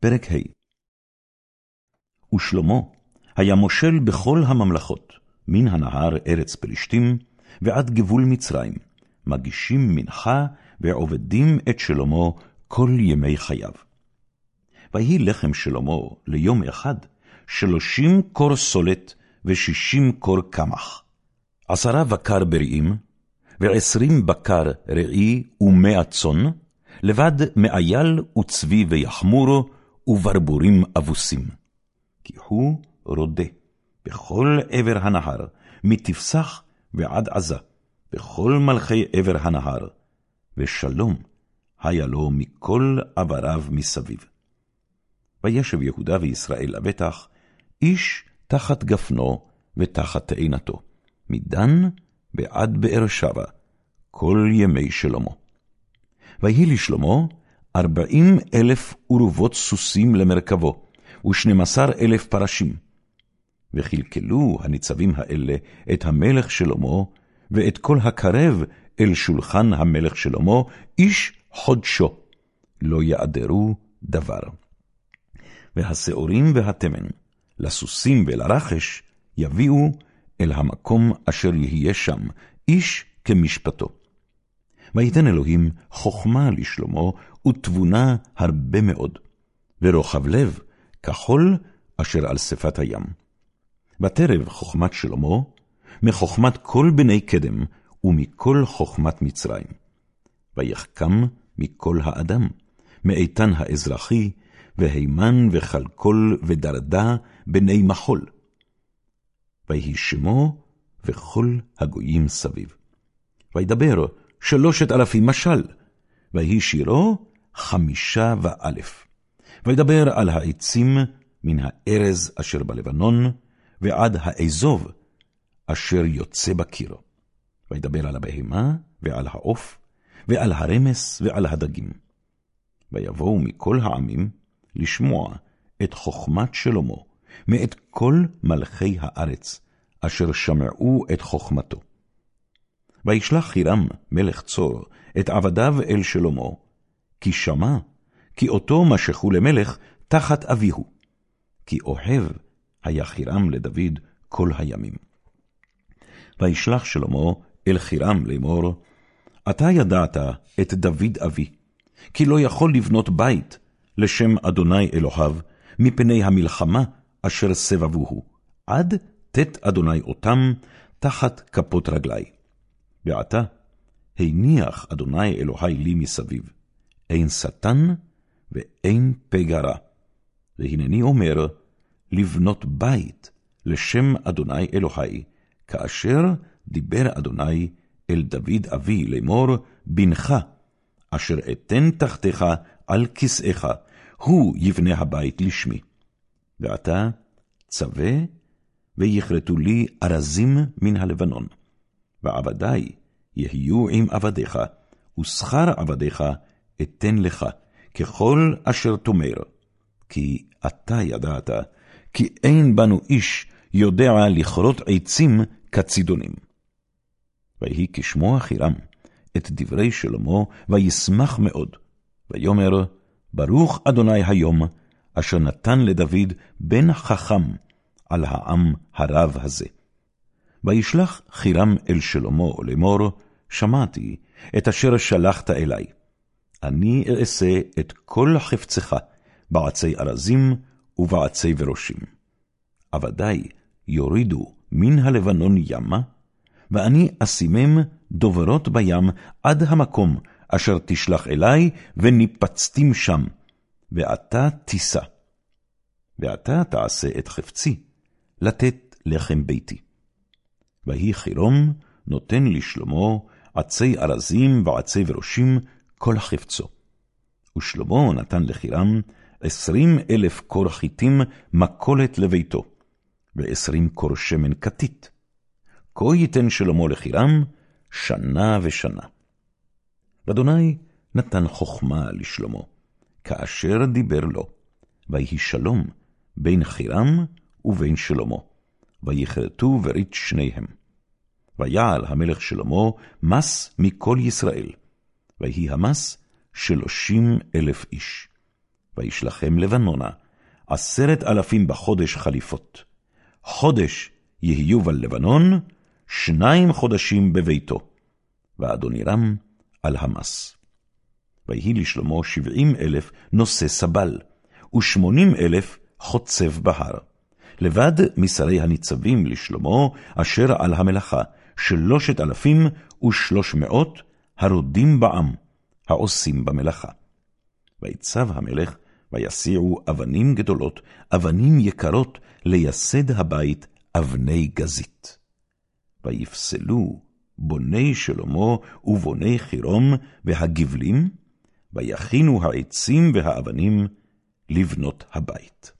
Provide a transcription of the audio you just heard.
פרק ה' ושלמה היה מושל בכל הממלכות, מן הנהר ארץ פלישתים, ועד גבול מצרים, מגישים מנחה ועובדים את שלמה כל ימי חייו. ויהי לחם שלמה ליום אחד, שלושים קור סולת ושישים קור קמח. עשרה בקר בריאים, ועשרים בקר רעי ומאה צאן, לבד מאייל וצבי ויחמור, וברבורים אבוסים. כי הוא רודה בכל עבר הנהר, מתפסח ועד עזה, בכל מלכי עבר הנהר, ושלום היה לו מכל עבריו מסביב. וישב יהודה וישראל לבטח, איש תחת גפנו ותחת תאנתו, מדן ועד באר שבע, כל ימי שלמה. ויהי לשלמה ארבעים אלף אורוות סוסים למרכבו, ושנים עשר אלף פרשים. וכלכלו הניצבים האלה את המלך שלמה, ואת כל הקרב אל שולחן המלך שלמה, איש חודשו, לא יעדרו דבר. והשעורים והתמן, לסוסים ולרחש, יביאו אל המקום אשר יהיה שם, איש כמשפטו. ויתן אלוהים חכמה לשלמה, ותבונה הרבה מאוד, ורוחב לב, כחול אשר על שפת הים. ותרב חכמת שלמה, מחכמת כל בני קדם, ומכל חכמת מצרים. ויחכם מכל האדם, מאיתן האזרחי, והימן וכלכל ודרדה בני מחול. ויהי שמו וכל הגויים סביב. וידבר שלושת אלפים משל, ויהי שירו חמישה ואלף. וידבר על העצים מן הארז אשר בלבנון, ועד האזוב אשר יוצא בקיר. וידבר על הבהמה, ועל העוף, ועל הרמס, ועל הדגים. ויבואו מכל העמים לשמוע את חכמת שלמה, מאת כל מלכי הארץ, אשר שמעו את חכמתו. וישלח חירם מלך צור את עבדיו אל שלמה, כי שמע, כי אותו משכו למלך תחת אביהו, כי אוהב היה חירם לדוד כל הימים. וישלח שלמה אל חירם לאמור, אתה ידעת את דוד אבי, כי לא יכול לבנות בית לשם אדוני אלוהיו, מפני המלחמה אשר סבבוהו, עד תת אדוני אותם תחת כפות רגלי. ועתה, הניח אדוני אלוהי לי מסביב, אין שטן ואין פגע רע. והנני אומר, לבנות בית לשם אדוני אלוהי, כאשר דיבר אדוני אל דוד אבי לאמור, בנך, אשר אתן תחתיך על כסאיך, הוא יבנה הבית לשמי. ועתה צווה, ויכרתו לי ארזים מן הלבנון. ועבדי יהיו עם עבדיך, ושכר עבדיך אתן לך, ככל אשר תאמר. כי אתה ידעת, כי אין בנו איש יודע לכרות עצים כצידונים. ויהי כשמוע חירם את דברי שלמה, וישמח מאוד, ויאמר, ברוך אדוני היום, אשר נתן לדוד בן חכם על העם הרב הזה. וישלח חירם אל שלמה לאמור, שמעתי את אשר שלחת אלי. אני אעשה את כל חפצך בעצי ארזים ובעצי וראשים. עבדי יורידו מן הלבנון ימה, ואני אשימם דוברות בים עד המקום אשר תשלח אלי, וניפצתים שם, ואתה תישא. ואתה תעשה את חפצי, לתת לחם ביתי. ויהי חירום נותן לשלמה עצי ארזים ועצי וראשים כל חפצו. ושלמה נתן לחירם עשרים אלף קור חיטים מכולת לביתו, ועשרים קור שמן כתית. כה ייתן שלמה לחירם שנה ושנה. ואדוני נתן חכמה לשלמה, כאשר דיבר לו, ויהי שלום בין חירם ובין שלמה, ויכרתו ברית שניהם. ויעל המלך שלמה מס מכל ישראל, ויהי המס שלושים אלף איש. וישלחם לבנונה, עשרת אלפים בחודש חליפות. חודש יהיו בלבנון, שניים חודשים בביתו. ואדונירם על המס. ויהי לשלמה שבעים אלף נושא סבל, ושמונים אלף חוצב בהר. לבד משרי הניצבים לשלמה, אשר על המלאכה, שלושת אלפים ושלוש מאות הרודים בעם, העושים במלאכה. ויצב המלך, ויסיעו אבנים גדולות, אבנים יקרות, לייסד הבית אבני גזית. ויפסלו בוני שלמה ובוני חירום והגבלים, ויכינו העצים והאבנים לבנות הבית.